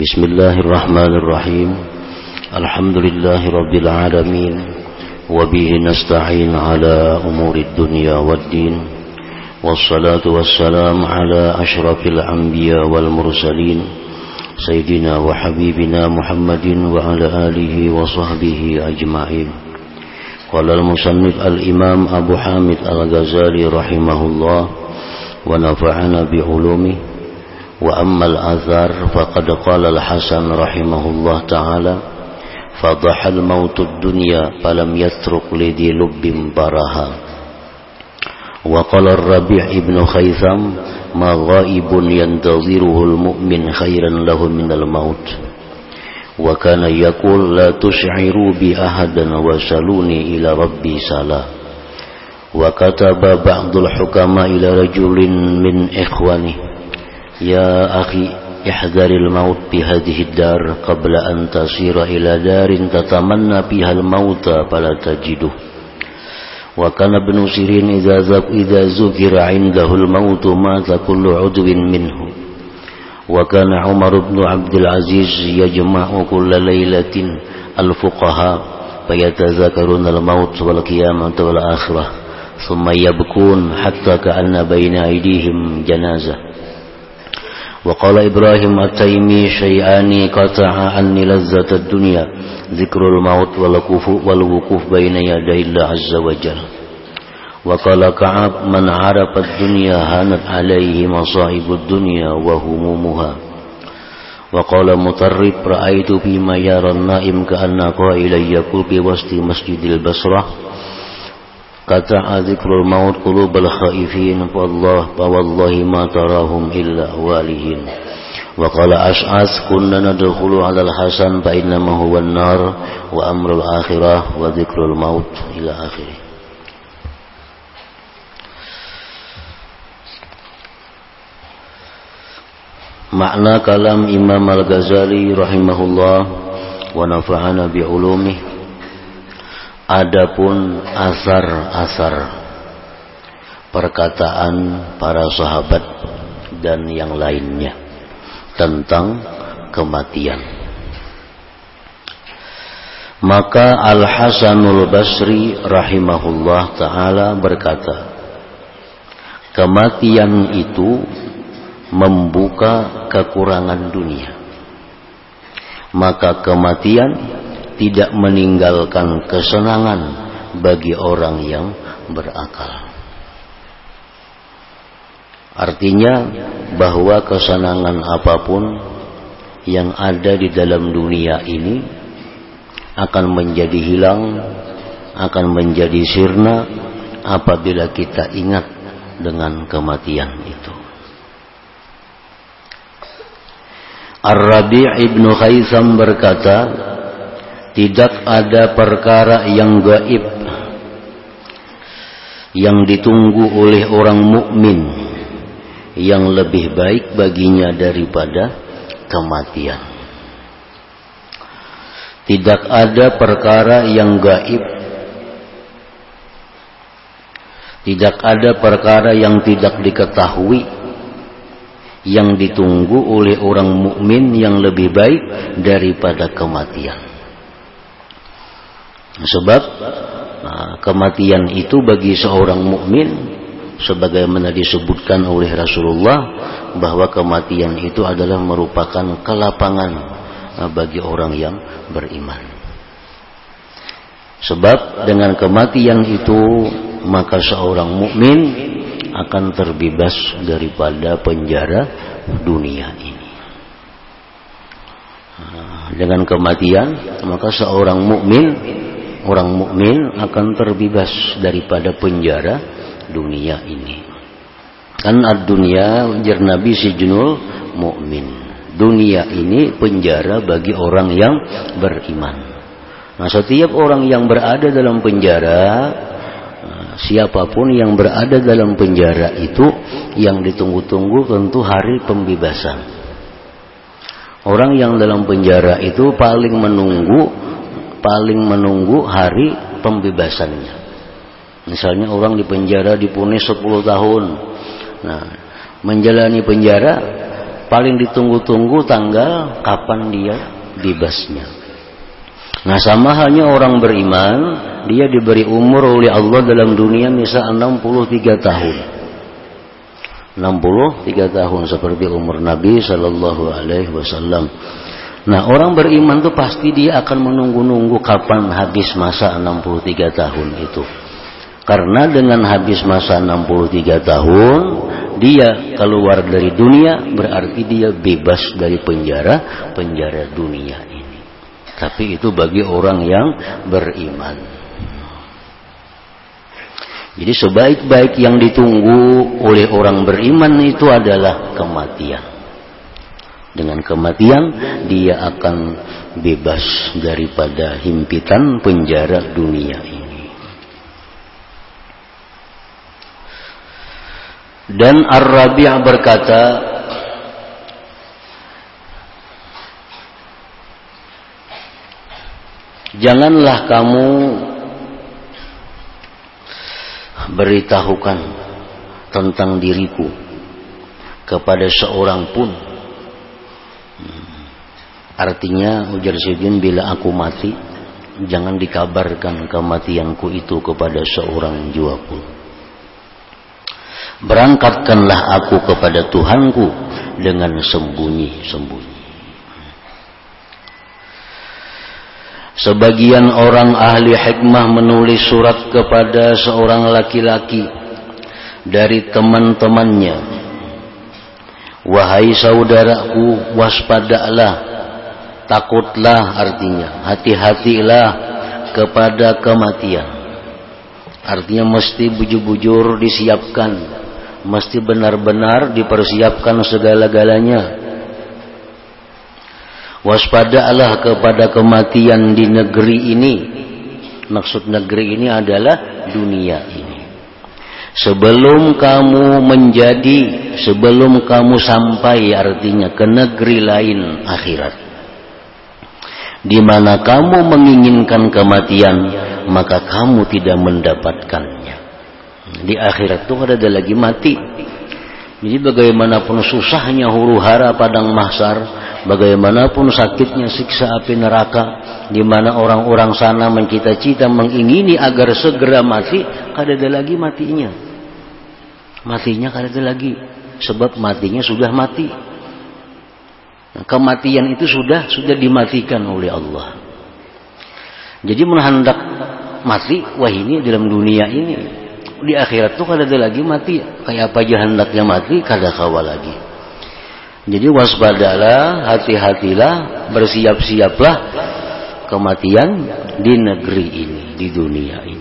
بسم الله الرحمن الرحيم. الحمد لله رب العالمين. وبه نستعين على أمور الدنيا والدين. والصلاة والسلام على أشرف الأنبياء والمرسلين. سيدنا وحبيبنا محمد وعلى آله وصحبه أجمعين. قال المصنف الإمام أبو حامد الغزالي رحمه الله ونفعنا بعلومه. وأما الآثار فقد قال الحسن رحمه الله تعالى فضح الموت الدنيا فلم يترك لذي لب برها. وقال الربيع ابن خيثم ما غائب ينتظره المؤمن خيرا له من الموت. وكان يقول لا تشعروا بي أحدا وسلوني إلى ربي سلا وكتب بعض الحكماء إلى رجل من إخوانه يا أخي احذر الموت بهذه الدار قبل أن تصير إلى دار تتمنى فيها الموت فلا تجده. وكان ابن سيرين إذا إذا ذكر عنده الموت مات كل عضو منه. وكان عمر بن عبد العزيز يجمع كل ليلة الفقهاء فيتذكرون الموت والقيامة والآخرة ثم يبكون حتى كأن بين أيديهم جنازة. وقال إبراهيم التيمي شيئان قطع عني لذة الدنيا. ذكر الموت والوقوف بين يدي الله عز وجل. وقال كعب من عرف الدنيا هانت عليه مصائب الدنيا وهمومها. وقال مطرب رأيت فيما يرى النائم كأن قائلا يقول بوسط مسجد البصرة. قطع ذكر الموت قلوب الخائفين فالله فوالله ما تراهم إلا والهين وقال أشعث كنا ندخل على الحسن فإنما هو النار وأمر الآخرة وذكر الموت إلى آخره. kalam Imam Al-Ghazali rahimahullah wa nafa'ana bi ulumih Adapun asar-asar perkataan para sahabat dan yang lainnya tentang kematian. Maka Al-Hasanul Basri rahimahullah taala berkata, kematian itu membuka kekurangan dunia. Maka kematian tidak meninggalkan kesenangan bagi orang yang berakal. Artinya bahwa kesenangan apa pun yang ada di dalam dunia ini akan menjadi hilang, akan menjadi sirna apabila kita ingat dengan kematian itu. Ar-Rabi' ibnu Khaisam berkata, tidak ada perkara yang gaib yang ditunggu oleh orang mukmin yang lebih baik baginya daripada kematian. Tidak ada perkara yang gaib Tidak ada perkara yang tidak diketahui yang ditunggu oleh orang mukmin yang lebih baik daripada kematian. Sebab nah, kematian itu bagi seorang mukmin sebagaimana disebutkan oleh Rasulullah bahwa kematian itu adalah merupakan kelapangan nah, bagi orang yang beriman. Sebab dengan kematian itu maka seorang mukmin akan terbebas daripada penjara dunia ini. Nah, dengan kematian maka seorang mukmin orang mukmin akan terbebas daripada penjara dunia ini. Kan ad-dunya jar Nabi sijnul mukmin. Dunia ini penjara bagi orang yang beriman. Nah, setiap orang yang berada dalam penjara, siapa pun yang berada dalam penjara itu yang ditunggu-tunggu tentu hari pembebasan. Orang yang dalam penjara itu paling menunggu paling menunggu hari pembebasannya. Misalnya orang di penjara dipunis 10 tahun. Nah, menjalani penjara paling ditunggu-tunggu tanggal kapan dia bebasnya. Nah sama halnya orang beriman, dia diberi umur oleh Allah dalam dunia misal 63 tahun. 63 tahun seperti umur Nabi Shallallahu Alaihi Wasallam. Nah orang beriman tuh pasti dia akan menunggu-nunggu kapan habis masa 63 tahun itu. Karena dengan habis masa 63 tahun dia keluar dari dunia berarti dia bebas dari penjara penjara dunia ini. Tapi itu bagi orang yang beriman. Jadi sebaik-baik yang ditunggu oleh orang beriman itu adalah kematian. Dengan kematian dia akan bebas daripada himpitan penjara dunia ini. Dan Ar-Rabi' berkata, Janganlah kamu beritahukan tentang diriku kepada seorang pun. Artinya ujar Syedin bila aku mati jangan dikabarkan kematianku itu kepada seorang jua pun. Berangkatkanlah aku kepada Tuhanku dengan sembunyi-sembunyi. Sebagian orang ahli hikmah menulis surat kepada seorang laki-laki dari teman-temannya. Wahai saudaraku, waspadalah, takutlah artinya, hati-hatilah kepada kematian. Artinya mesti bujur-bujur disiapkan, mesti benar-benar dipersiapkan segala-galanya Waspadalah kepada kematian di negeri ini. Maksud negeri ini adalah dunia ini. Sebelum kamu menjadi, sebelum kamu sampai artinya ke negeri lain akhirat. Di mana kamu menginginkan kematian, maka kamu tidak mendapatkannya. Di akhirat itu ada lagi mati. Jadi bagaimanapun susahnya huru hara padang mahsar, bagaimanapun sakitnya siksa api neraka, di mana orang-orang sana mencita-cita mengingini agar segera mati, kada ada lagi matinya. Matinya kada ada lagi, sebab matinya sudah mati. Kematian itu sudah sudah dimatikan oleh Allah. Jadi menghendak mati, wah ini dalam dunia ini di akhirat tuh kada ada lagi mati. Kayak apa aja hendaknya mati kada kawal lagi. Jadi waspadalah hati-hatilah bersiap-siaplah kematian di negeri ini di dunia ini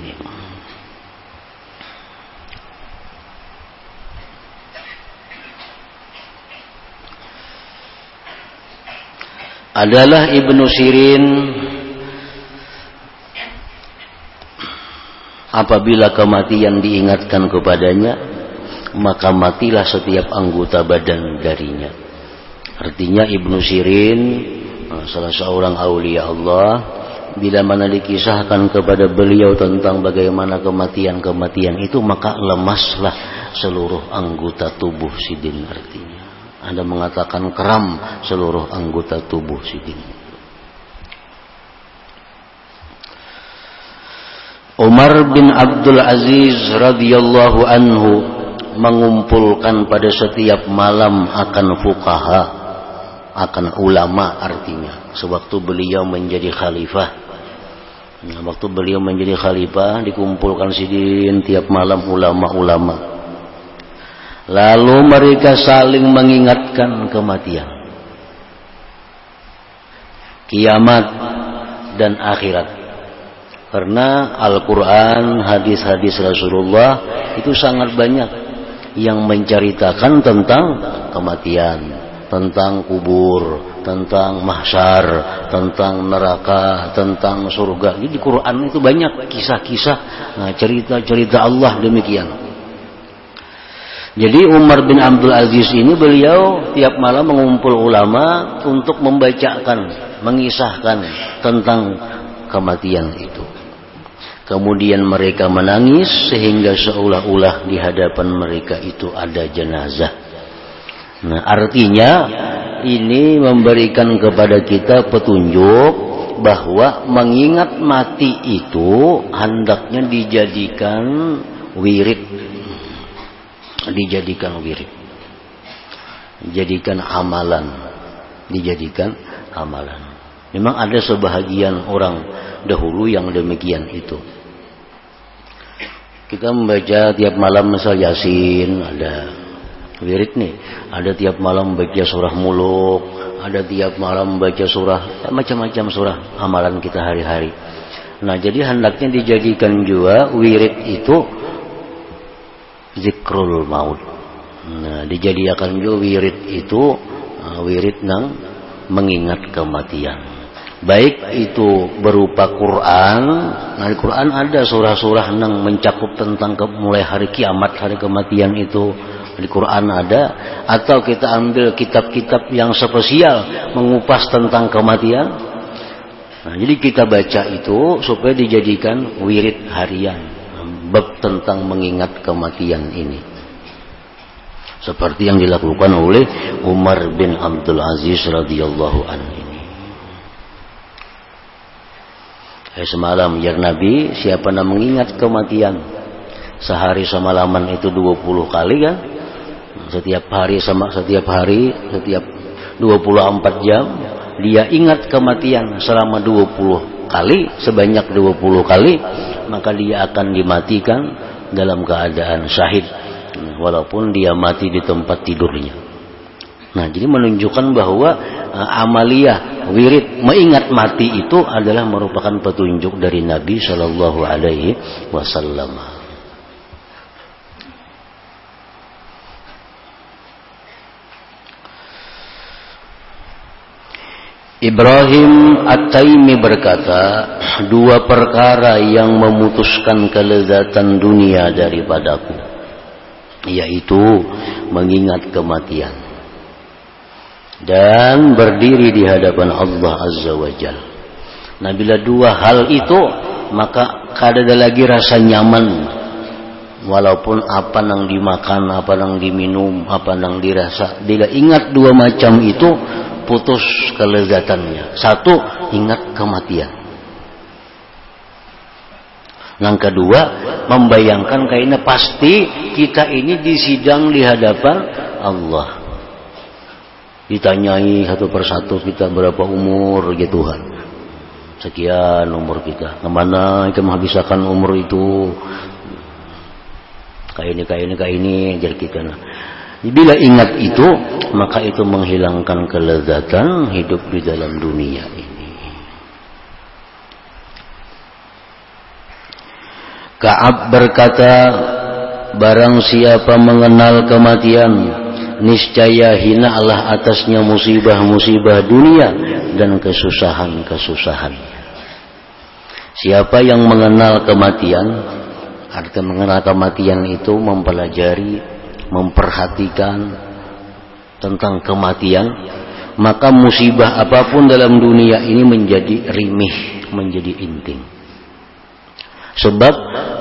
adalah Ibnu Sirin Apabila kematian diingatkan kepadanya, maka matilah setiap anggota badan darinya. Artinya Ibnu Sirin, eh, salah seorang aulia Allah, bila mana dikisahkan kepada beliau tentang bagaimana kematian-kematian itu, maka lemaslah seluruh anggota tubuh Sidin artinya. Anda mengatakan keram seluruh anggota tubuh Sidin. Umar bin Abdul Aziz radhiyallahu anhu mengumpulkan pada setiap malam akan fukaha akan ulama artinya. Sewaktu beliau menjadi khalifah. Nah, waktu beliau menjadi khalifah dikumpulkan sidin tiap malam ulama-ulama lalu mereka saling mengingatkan kematian kiamat dan akhirat karena Al-Quran, hadis-hadis Rasulullah itu sangat banyak yang menceritakan tentang kematian, tentang kubur, tentang mahsyar, tentang neraka, tentang surga. Jadi di Quran itu banyak kisah-kisah, nah, cerita-cerita Allah demikian. Jadi Umar bin Abdul Aziz ini beliau tiap malam mengumpul ulama untuk membacakan, mengisahkan tentang kematian itu. Kemudian mereka menangis sehingga seolah-olah di hadapan mereka itu ada jenazah. Nah, artinya ini memberikan kepada kita petunjuk bahwa mengingat mati itu hendaknya dijadikan wirid. Dijadikan wirid. Dijadikan amalan. Dijadikan amalan. Memang ada sebahagian orang dahulu yang demikian itu. Kita membaca tiap malam misal Yasin, ada wirid nih. Ada tiap malam baca surah muluk, ada tiap malam baca surah macam-macam surah amalan kita hari-hari. Nah, jadi hendaknya dijadikan juga wirid itu zikrul maut. Nah, dijadikan juga wirid itu uh, wirid nang mengingat kematian. Baik itu berupa Quran nah di Quran ada surah-surah yang mencakup tentang ke, mulai hari kiamat hari kematian itu. Di Quran ada. Atau kita ambil kitab-kitab yang spesial mengupas tentang kematian. Nah, jadi kita baca itu supaya dijadikan wirid harian bab tentang mengingat kematian ini. Seperti yang dilakukan oleh Umar bin Abdul Aziz radhiyallahu anhu. Eh, semalam ya Nabi siapa yang mengingat kematian? Sehari semalaman itu 20 kali kan? Setiap hari sama setiap hari setiap 24 jam dia ingat kematian selama 20 kali sebanyak 20 kali maka dia akan dimatikan dalam keadaan syahid walaupun dia mati di tempat tidurnya nah jadi menunjukkan bahwa uh, amalia wirid mengingat mati itu adalah merupakan petunjuk dari Nabi Shallallahu Alaihi Wasallam. Ibrahim At-Taimi berkata, dua perkara yang memutuskan kelezatan dunia daripadaku, yaitu mengingat kematian dan berdiri di hadapan Allah Azza wa Jal. Nah bila dua hal itu maka kada lagi rasa nyaman walaupun apa yang dimakan, apa yang diminum, apa yang dirasa. Bila ingat dua macam itu putus kelezatannya. Satu ingat kematian. Yang kedua, membayangkan kayaknya pasti kita ini disidang di hadapan Allah ditanyai satu persatu kita berapa umur ya Tuhan sekian umur kita ke mana kita menghabiskan umur itu kayak ini kayak ini kayak ini jadi kita nah. Bila ingat itu maka itu menghilangkan kelezatan hidup di dalam dunia ini Kaab berkata barang siapa mengenal kematian niscaya hina Allah atasnya musibah-musibah dunia dan kesusahan-kesusahan. Siapa yang mengenal kematian, arti mengenal kematian itu mempelajari, memperhatikan tentang kematian, maka musibah apa pun dalam dunia ini menjadi rimih, menjadi inting. Sebab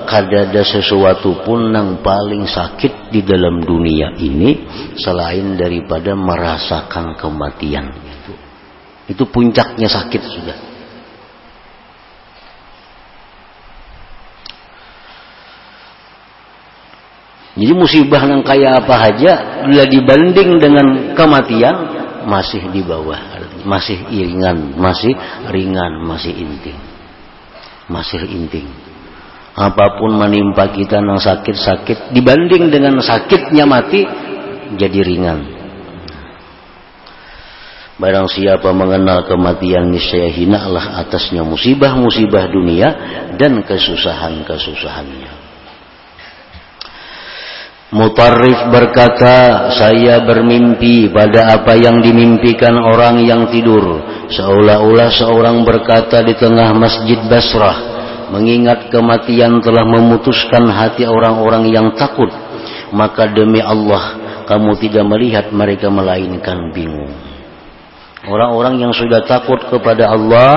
kadada sesuatu pun yang paling sakit di dalam dunia ini selain daripada merasakan kematian itu. Itu puncaknya sakit sudah. Jadi musibah yang kayak apa aja bila dibanding dengan kematian masih di bawah, masih ringan, masih ringan, masih inting. Masih inting. Apa pun menimpa kita yang sakit-sakit dibanding dengan sakitnya mati jadi ringan. Barang siapa mengenal kematian niscaya hinalah atasnya musibah-musibah dunia dan kesusahan-kesusahannya Mutarrif berkata, saya bermimpi pada apa yang dimimpikan orang yang tidur. Seolah-olah seorang berkata di tengah masjid Basrah, mengingat kematian telah memutuskan hati orang-orang yang takut maka demi Allah kamu tidak melihat mereka melainkan bingung orang-orang yang sudah takut kepada Allah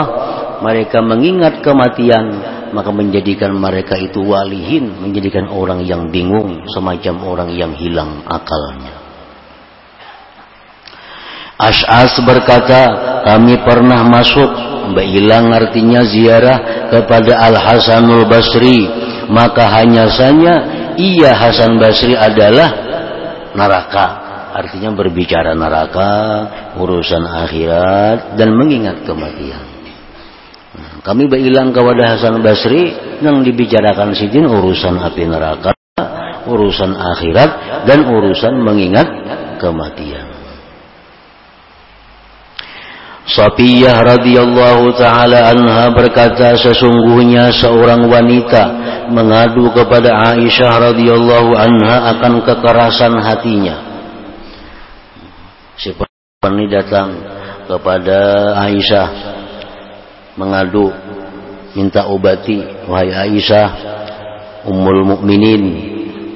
mereka mengingat kematian maka menjadikan mereka itu walihin menjadikan orang yang bingung semacam orang yang hilang akalnya Ash'as berkata, kami pernah masuk, hilang artinya ziarah kepada Al-Hasanul Basri. Maka hanya saja ia Hasan Basri adalah neraka. Artinya berbicara neraka, urusan akhirat, dan mengingat kematian. Kami berhilang kepada Hasan Basri yang dibicarakan sidin urusan api neraka, urusan akhirat, dan urusan mengingat kematian. Safiyah radhiyallahu taala anha berkata sesungguhnya seorang wanita mengadu kepada Aisyah radhiyallahu anha akan kekerasan hatinya. Si ini datang kepada Aisyah mengadu minta obati wahai Aisyah ummul mukminin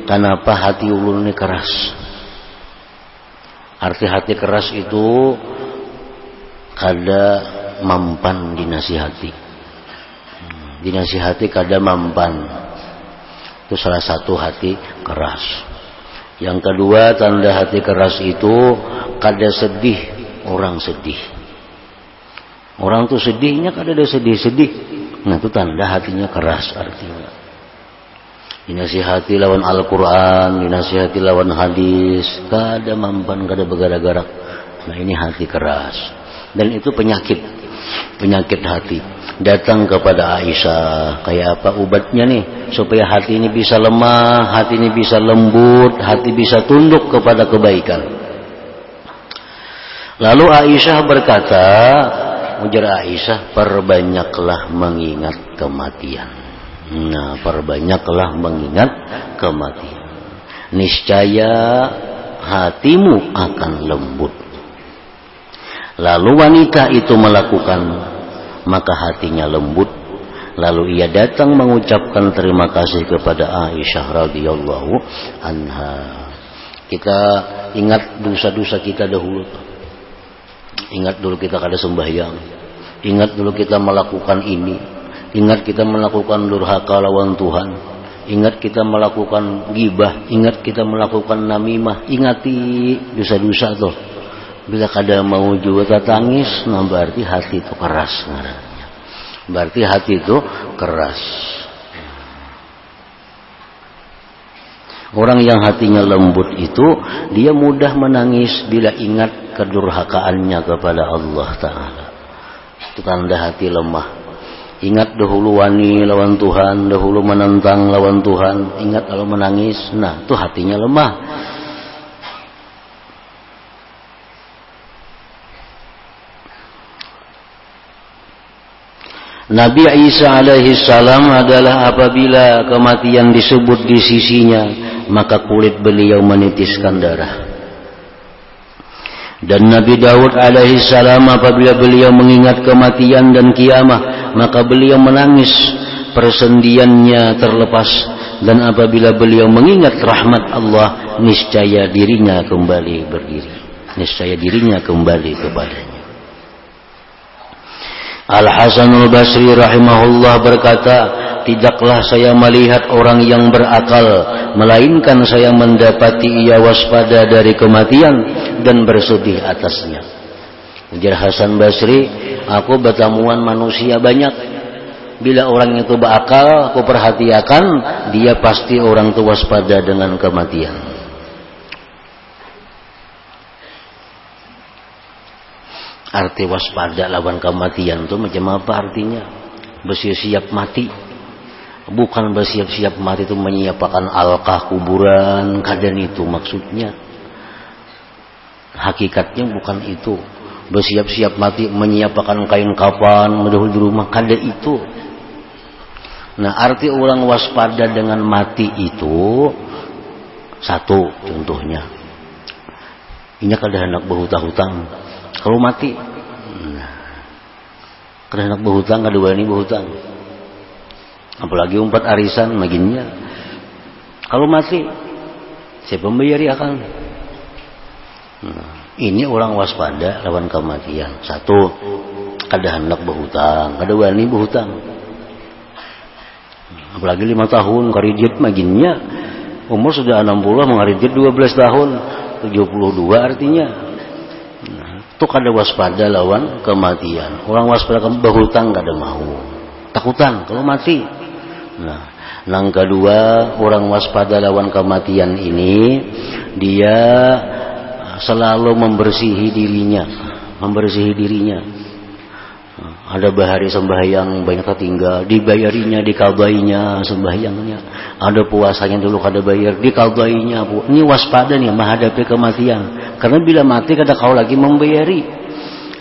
kenapa hati ulun ini keras? Arti hati keras itu kada mampan dinasihati. Dinasihati kada mampan. Itu salah satu hati keras. Yang kedua tanda hati keras itu kada sedih orang sedih orang tuh sedihnya kada ada sedih-sedih. Nah itu tanda hatinya keras artinya. Dinasihati lawan Al-Quran dinasihati lawan hadis. Kada mampan kada bergara-garak nah ini hati keras. Dan itu penyakit. Penyakit hati. Datang kepada Aisyah. Kayak apa obatnya nih? Supaya hati ini bisa lemah hati ini bisa lembut hati bisa tunduk kepada kebaikan. Lalu Aisyah berkata ujar Aisyah perbanyaklah mengingat kematian nah perbanyaklah mengingat kematian niscaya hatimu akan lembut Lalu wanita itu melakukan maka hatinya lembut. Lalu ia datang mengucapkan terima kasih kepada Aisyah radhiyallahu anha. Kita ingat dosa-dosa kita dahulu. Ingat dulu kita kada sembahyang. Ingat dulu kita melakukan ini. Ingat kita melakukan durhaka lawan Tuhan. Ingat kita melakukan gibah. Ingat kita melakukan namimah. Ingati dosa-dosa tuh Bila kada mau juga tangis, nah berarti hati itu keras. Berarti hati itu keras. Orang yang hatinya lembut itu dia mudah menangis bila ingat kedurhakaannya kepada Allah Ta'ala. Itu tanda hati lemah. Ingat dahulu wani lawan Tuhan, dahulu menentang lawan Tuhan. Ingat kalau menangis, nah itu hatinya lemah. Nabi Isa alaihi salam adalah apabila kematian disebut di sisinya maka kulit beliau menitiskan darah. Dan Nabi Daud alaihi salam apabila beliau mengingat kematian dan kiamah maka beliau menangis. Persendiannya terlepas. Dan apabila beliau mengingat rahmat Allah niscaya dirinya kembali berdiri. Niscaya dirinya kembali kepadanya. Al-Hasanul Basri rahimahullah berkata, tidaklah saya melihat orang yang berakal, melainkan saya mendapati ia waspada dari kematian dan bersedih atasnya. Ujar Hasan Basri, aku bertemuan manusia banyak. Bila orang itu berakal, aku perhatikan, dia pasti orang itu waspada dengan kematian. Arti waspada lawan kematian itu macam apa artinya? Bersiap-siap mati. Bukan bersiap-siap mati itu menyiapkan alkah kuburan. Kadang itu maksudnya. Hakikatnya bukan itu. Bersiap-siap mati menyiapkan kain kapan. Mendahulu di rumah. Kadang itu. Nah arti orang waspada dengan mati itu. Satu contohnya. Ini kada hendak berhutang-hutang kalau mati nah, karena anak berhutang kedua ini berhutang apalagi umpat arisan maginnya kalau mati siapa membayar akan nah, ini orang waspada lawan kematian. Satu kada hendak berhutang kedua ini berhutang. Apalagi lima tahun karijit maginnya umur sudah 60 mengarijit 12 tahun. 72 artinya. Nah, itu kada waspada lawan kematian. Orang waspada berhutang kada mau. Takutan kalau mati. Nah, yang kedua, orang waspada lawan kematian ini dia selalu membersihi dirinya, membersihi dirinya. Ada bahari sembahyang banyak tertinggal, dibayarinya, dikabainya sembahyangnya. Ada puasanya dulu kada bayar, dikabainya. Ini waspada nih menghadapi kematian. Karena bila mati kada kau lagi membayari,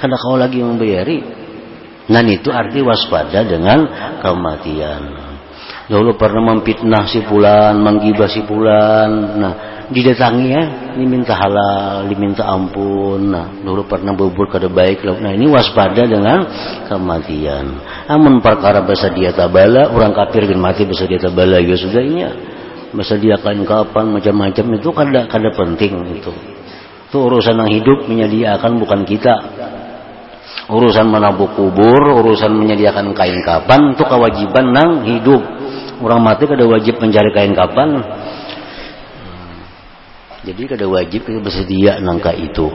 kada kau lagi membayari. Nah itu arti waspada dengan kematian. Dulu pernah memfitnah si pulan, menggibah si pulan. Nah, didatangi ya, diminta halal, diminta ampun. Nah, dulu pernah bubur kada baik. Nah, ini waspada dengan kematian. Namun perkara bahasa dia tabala, orang kafir kan mati bahasa dia tabala ya sudah ini. Bahasa dia kain kapan macam-macam itu kada kada penting itu. Itu urusan yang hidup menyediakan bukan kita urusan menabuk kubur, urusan menyediakan kain kapan itu kewajiban nang hidup orang mati kada wajib mencari kain kapan. Jadi kada wajib kita bersedia nangka itu.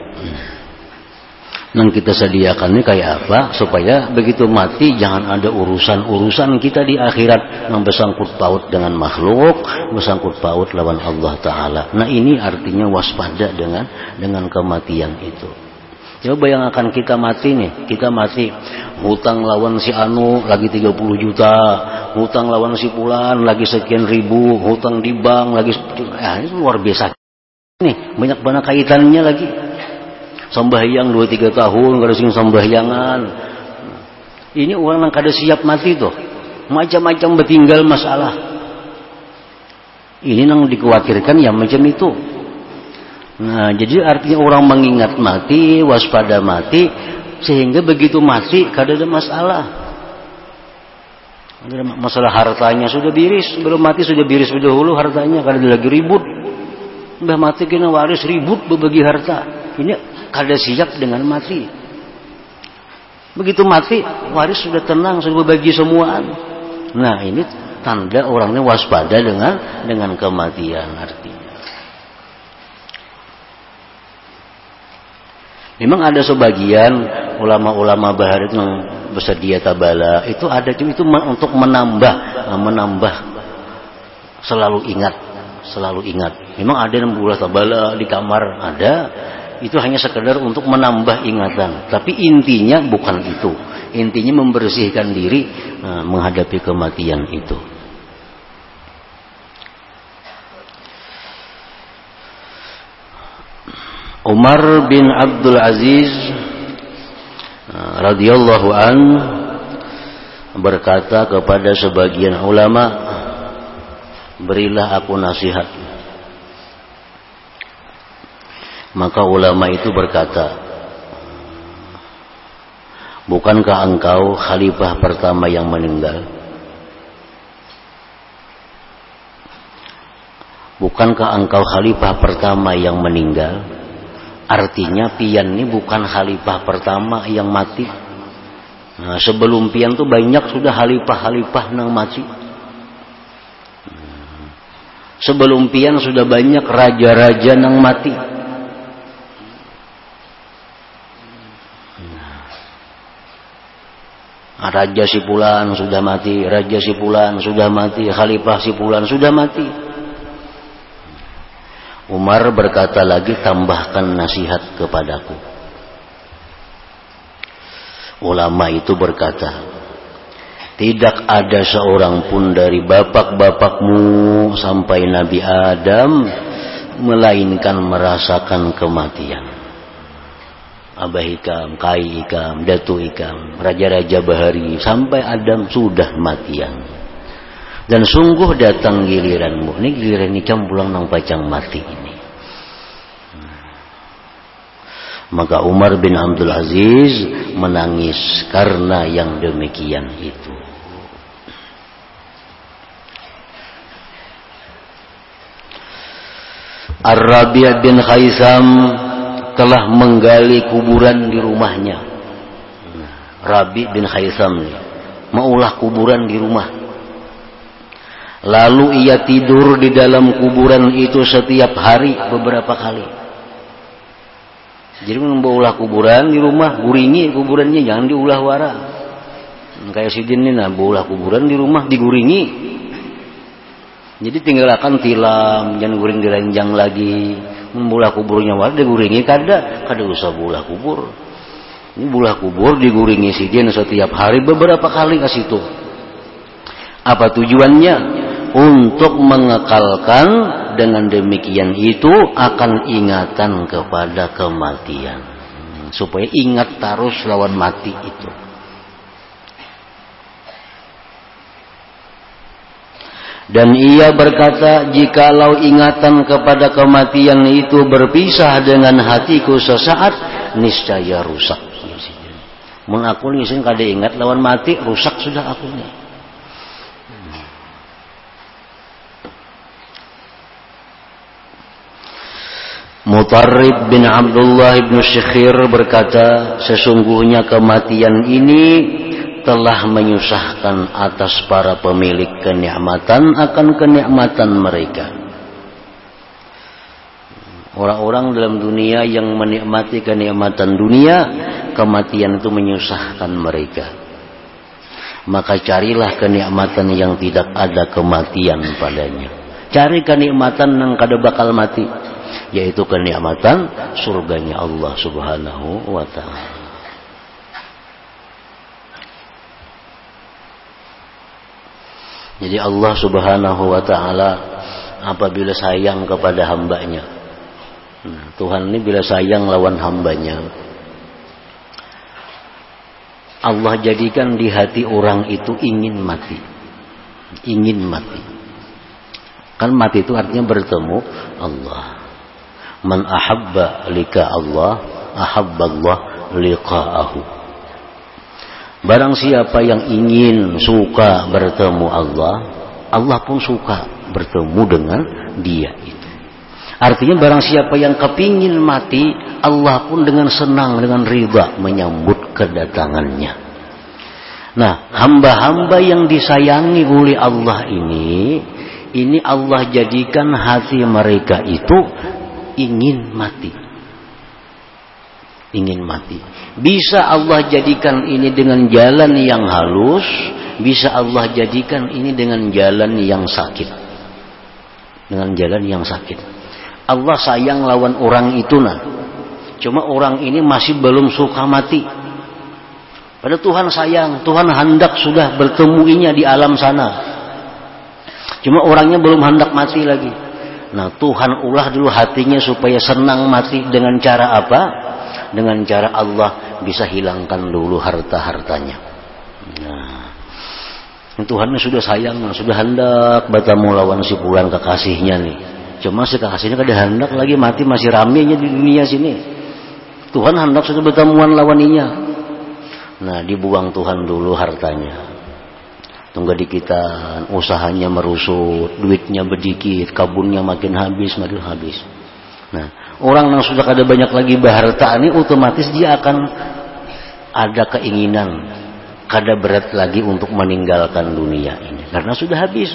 Nang kita sediakan ini kayak apa? Supaya begitu mati jangan ada urusan-urusan kita di akhirat. Yang bersangkut paut dengan makhluk bersangkut paut lawan Allah Ta'ala. Nah ini artinya waspada dengan dengan kematian itu Coba bayangkan kita mati nih, kita mati hutang lawan si Anu lagi 30 juta, hutang lawan si Pulan lagi sekian ribu, hutang di bank lagi ya ini luar biasa. Nih, banyak banget kaitannya lagi. Sembahyang 2 3 tahun kada sing sembahyangan. Ini orang yang kada siap mati tuh. Macam-macam bertinggal masalah. Ini yang dikhawatirkan ya macam itu. Nah, jadi artinya orang mengingat mati, waspada mati, sehingga begitu mati kada ada masalah. Masalah hartanya sudah biris, belum mati sudah biris dahulu hartanya, kada lagi ribut. Mbah mati kena waris ribut berbagi harta. Ini kada siap dengan mati. Begitu mati, waris sudah tenang, sudah berbagi semuaan. Nah, ini tanda orangnya waspada dengan dengan kematian artinya. Memang ada sebagian ulama-ulama bahar itu bersedia tabala itu ada itu untuk menambah menambah selalu ingat selalu ingat. Memang ada yang bulah tabala di kamar ada itu hanya sekedar untuk menambah ingatan. Tapi intinya bukan itu. Intinya membersihkan diri eh, menghadapi kematian itu. Umar bin Abdul Aziz uh, radhiyallahu an berkata kepada sebagian ulama berilah aku nasihat. Maka ulama itu berkata bukankah engkau khalifah pertama yang meninggal? Bukankah engkau khalifah pertama yang meninggal Artinya Pian ini bukan khalifah pertama yang mati. Nah, sebelum Pian tuh banyak sudah khalifah-khalifah yang mati. Sebelum Pian sudah banyak raja-raja yang mati. Nah, raja Sipulan sudah mati, Raja Sipulan sudah mati, Khalifah Sipulan sudah mati. Umar berkata lagi tambahkan nasihat kepadaku. Ulama itu berkata, tidak ada seorang pun dari bapak-bapakmu sampai Nabi Adam melainkan merasakan kematian. Abah Ikam, Kai Ikam, Datu Ikam, Raja-Raja Bahari, sampai Adam sudah matian. Dan sungguh datang giliranmu. Ini giliran ikam pulang nang pacang mati ini. Maka Umar bin Abdul Aziz menangis karena yang demikian itu. Ar-Rabi' bin Khaisam telah menggali kuburan di rumahnya. Rabi' bin Khaisam maulah kuburan di rumah. Lalu ia tidur di dalam kuburan itu setiap hari beberapa kali. jadi membawa kuburan di rumah guringi kuburannya jangan diulah wara. Kayak sidin ini nah bola kuburan di rumah diguringi. Jadi tinggalkan tilam jangan guring diranjang lagi. Membola kuburnya wara diguringi kada kada usah bola kubur. Ini bola kubur diguringi sidin setiap hari beberapa kali ke situ. Apa tujuannya untuk mengekalkan dengan demikian itu akan ingatan kepada kematian. Supaya ingat terus lawan mati itu. Dan ia berkata jikalau ingatan kepada kematian itu berpisah dengan hatiku sesaat niscaya rusak. Mengaku nih kada ingat lawan mati rusak sudah aku Mutarrib bin Abdullah bin Syekhir berkata, sesungguhnya kematian ini telah menyusahkan atas para pemilik kenikmatan akan kenikmatan mereka. Orang-orang dalam dunia yang menikmati kenikmatan dunia, kematian itu menyusahkan mereka. Maka carilah kenikmatan yang tidak ada kematian padanya. Cari kenikmatan yang kada bakal mati yaitu kenikmatan surganya Allah Subhanahu wa taala. Jadi Allah Subhanahu wa taala apabila sayang kepada hambanya. Nah, Tuhan ini bila sayang lawan hambanya. Allah jadikan di hati orang itu ingin mati. Ingin mati. Kan mati itu artinya bertemu Allah. Man ahabba lika Allah, ahabba Allah liqa'ahu. Barang siapa yang ingin suka bertemu Allah, Allah pun suka bertemu dengan dia itu. Artinya barang siapa yang kepingin mati, Allah pun dengan senang, dengan riba menyambut kedatangannya. Nah, hamba-hamba yang disayangi oleh Allah ini, ini Allah jadikan hati mereka itu ingin mati. Ingin mati. Bisa Allah jadikan ini dengan jalan yang halus, bisa Allah jadikan ini dengan jalan yang sakit. Dengan jalan yang sakit. Allah sayang lawan orang itu nah. Cuma orang ini masih belum suka mati. Pada Tuhan sayang, Tuhan hendak sudah bertemuinya di alam sana. Cuma orangnya belum hendak mati lagi. Nah Tuhan ulah dulu hatinya supaya senang mati dengan cara apa? Dengan cara Allah bisa hilangkan dulu harta-hartanya. Nah, Tuhan sudah sayang, sudah hendak bertemu lawan si pulang kekasihnya nih. Cuma si kekasihnya kada hendak lagi mati masih ramenya di dunia sini. Tuhan hendak sudah bertemuan lawaninya. Nah dibuang Tuhan dulu hartanya tunggu kita usahanya merusut. Duitnya bedikit kabunnya makin habis makin habis. Nah orang yang sudah ada banyak lagi baharta ini otomatis dia akan ada keinginan kada berat lagi untuk meninggalkan dunia ini. Karena sudah habis.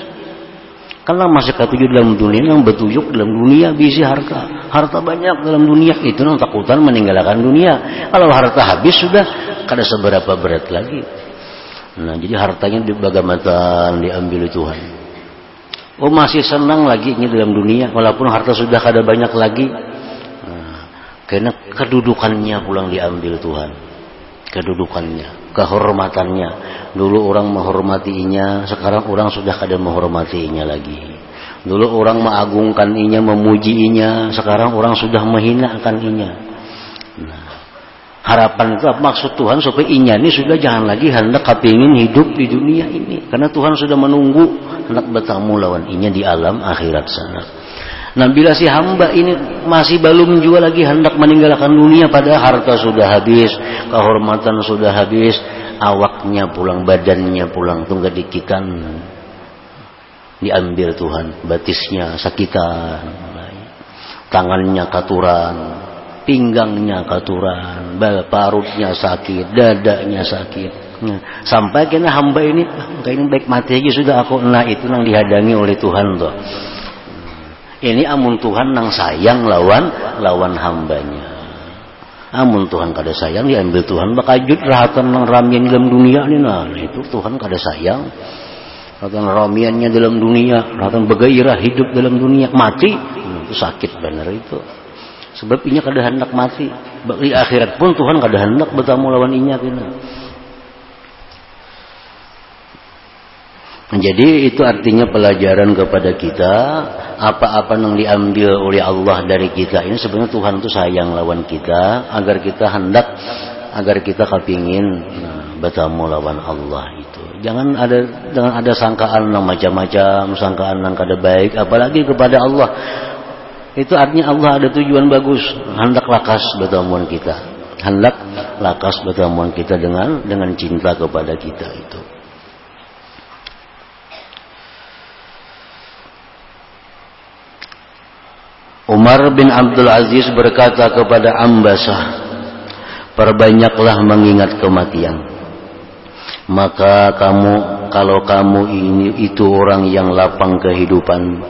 Karena masih ketujuh dalam dunia yang betuyuk dalam dunia bisi harta. Harta banyak dalam dunia itu yang takutan meninggalkan dunia. Kalau harta habis sudah kada seberapa berat lagi Nah, jadi hartanya dibagaimana diambil Tuhan. Oh masih senang lagi ini dalam dunia, walaupun harta sudah kada banyak lagi. Nah, karena kedudukannya pulang diambil Tuhan. Kedudukannya, kehormatannya. Dulu orang menghormatinya, sekarang orang sudah kada menghormatinya lagi. Dulu orang mengagungkan inya, memujiinya, sekarang orang sudah menghinakan inya. Nah, Harapan itu maksud Tuhan supaya inya ini sudah jangan lagi hendak kepingin hidup di dunia ini. Karena Tuhan sudah menunggu hendak bertemu lawan inya di alam akhirat sana. Nah bila si hamba ini masih belum juga lagi hendak meninggalkan dunia pada harta sudah habis, kehormatan sudah habis, awaknya pulang, badannya pulang, tunggu dikikan diambil Tuhan, batisnya sakitan, tangannya katuran, pinggangnya katuran, parutnya sakit, dadanya sakit. Nah, sampai kena hamba ini, ah, ini baik mati aja sudah aku. Nah itu yang dihadangi oleh Tuhan tuh. Ini amun Tuhan nang sayang lawan lawan hambanya. amun Tuhan kada sayang diambil Tuhan bakajut rahatan nang ramian dalam dunia ini nah itu Tuhan kada sayang rahatan ramiannya dalam dunia rahatan bergairah hidup dalam dunia mati hmm, itu sakit benar itu sebab inya kada hendak mati di akhirat pun Tuhan kada hendak bertemu lawan inya kena Jadi itu artinya pelajaran kepada kita apa-apa yang diambil oleh Allah dari kita ini sebenarnya Tuhan itu sayang lawan kita agar kita hendak agar kita kepingin nah, bertemu lawan Allah itu. Jangan ada jangan ada sangkaan yang macam-macam, sangkaan yang kada baik apalagi kepada Allah. Itu artinya Allah ada tujuan bagus, hendak lakas bertemuan kita. Hendak lakas bertemuan kita dengan dengan cinta kepada kita itu. Umar bin Abdul Aziz berkata kepada Ambasah, perbanyaklah mengingat kematian. Maka kamu, kalau kamu ini itu orang yang lapang kehidupan,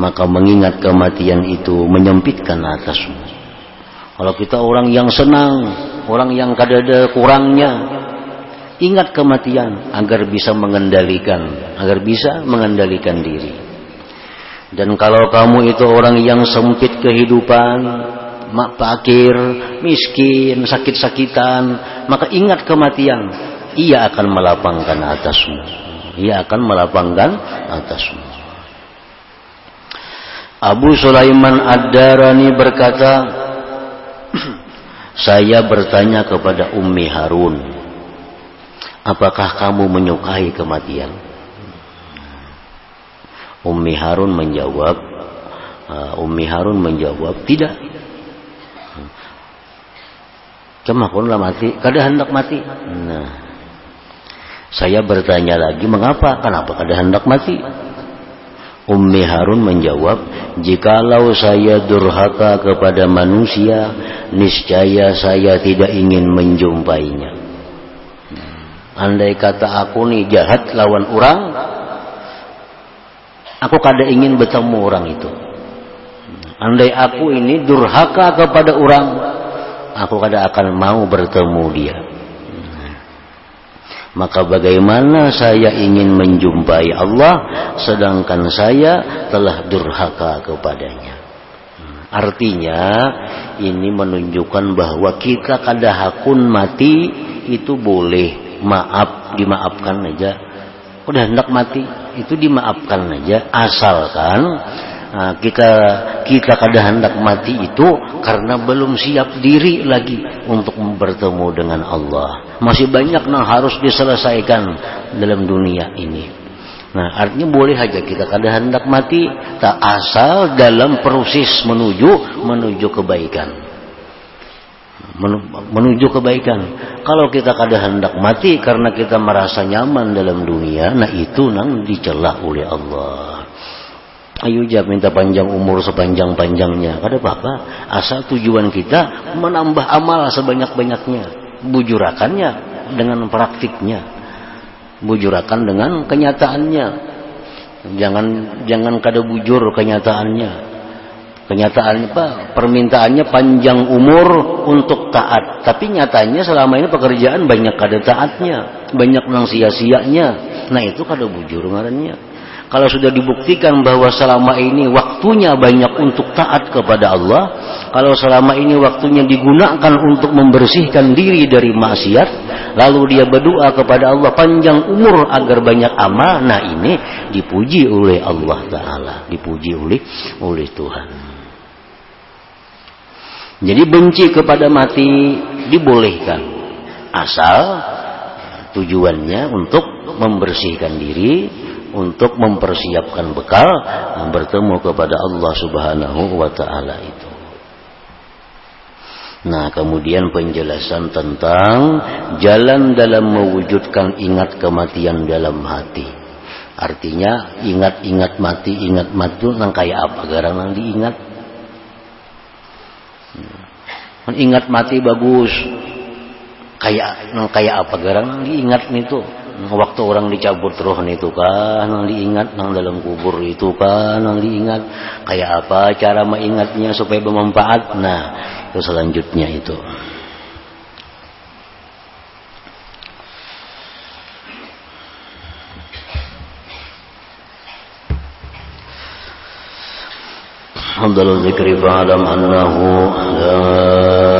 maka mengingat kematian itu menyempitkan atasmu. Kalau kita orang yang senang, orang yang kadada kurangnya, ingat kematian agar bisa mengendalikan, agar bisa mengendalikan diri. Dan kalau kamu itu orang yang sempit kehidupan, mak pakir, miskin, sakit-sakitan, maka ingat kematian. Ia akan melapangkan atasmu. Ia akan melapangkan atasmu. Abu Sulaiman Ad-Darani berkata, saya bertanya kepada Ummi Harun, apakah kamu menyukai kematian? Ummi Harun menjawab uh, Ummi Harun menjawab tidak. Cuma lah mati kada hendak mati. Nah saya bertanya lagi mengapa? Kenapa kada hendak mati Ummi Harun menjawab jikalau saya durhaka kepada manusia niscaya saya tidak ingin menjumpainya andai kata aku nih jahat lawan orang Aku kada ingin bertemu orang itu. Andai aku ini durhaka kepada orang, aku kada akan mau bertemu dia. Maka bagaimana saya ingin menjumpai Allah sedangkan saya telah durhaka kepadanya. Artinya ini menunjukkan bahwa kita kada hakun mati itu boleh maaf dimaafkan aja. Udah hendak mati itu dimaafkan aja asalkan nah, kita kita kada hendak mati itu karena belum siap diri lagi untuk bertemu dengan Allah masih banyak yang harus diselesaikan dalam dunia ini Nah, artinya boleh aja kita kada hendak mati, tak asal dalam proses menuju menuju kebaikan menuju kebaikan. Kalau kita kada hendak mati karena kita merasa nyaman dalam dunia, nah itu nang dicela oleh Allah. Ayo jawab minta panjang umur sepanjang-panjangnya. Kada apa-apa. Asal tujuan kita menambah amal sebanyak-banyaknya. Bujurakannya dengan praktiknya. Bujurakan dengan kenyataannya. Jangan jangan kada bujur kenyataannya Kenyataannya Pak, permintaannya panjang umur untuk taat. Tapi nyatanya selama ini pekerjaan banyak kada taatnya, banyak nang sia-sianya. Nah itu kada bujur ngarannya. Kalau sudah dibuktikan bahwa selama ini waktunya banyak untuk taat kepada Allah, kalau selama ini waktunya digunakan untuk membersihkan diri dari maksiat, lalu dia berdoa kepada Allah panjang umur agar banyak amal, nah ini dipuji oleh Allah Taala, dipuji oleh oleh Tuhan. Jadi benci kepada mati dibolehkan asal tujuannya untuk membersihkan diri, untuk mempersiapkan bekal bertemu kepada Allah Subhanahu wa taala itu. Nah, kemudian penjelasan tentang jalan dalam mewujudkan ingat kematian dalam hati. Artinya ingat-ingat mati, ingat mati nang kayak apa? Garang nang diingat. Ingat mati bagus. Kayak nang kayak apa? Garang nang diingat tuh Waktu orang dicabut roh itu kan, nang diingat nang dalam kubur itu kan, nang diingat kayak apa cara mengingatnya supaya bermanfaat. Nah, itu selanjutnya itu. Alhamdulillah zikri fa'alam annahu la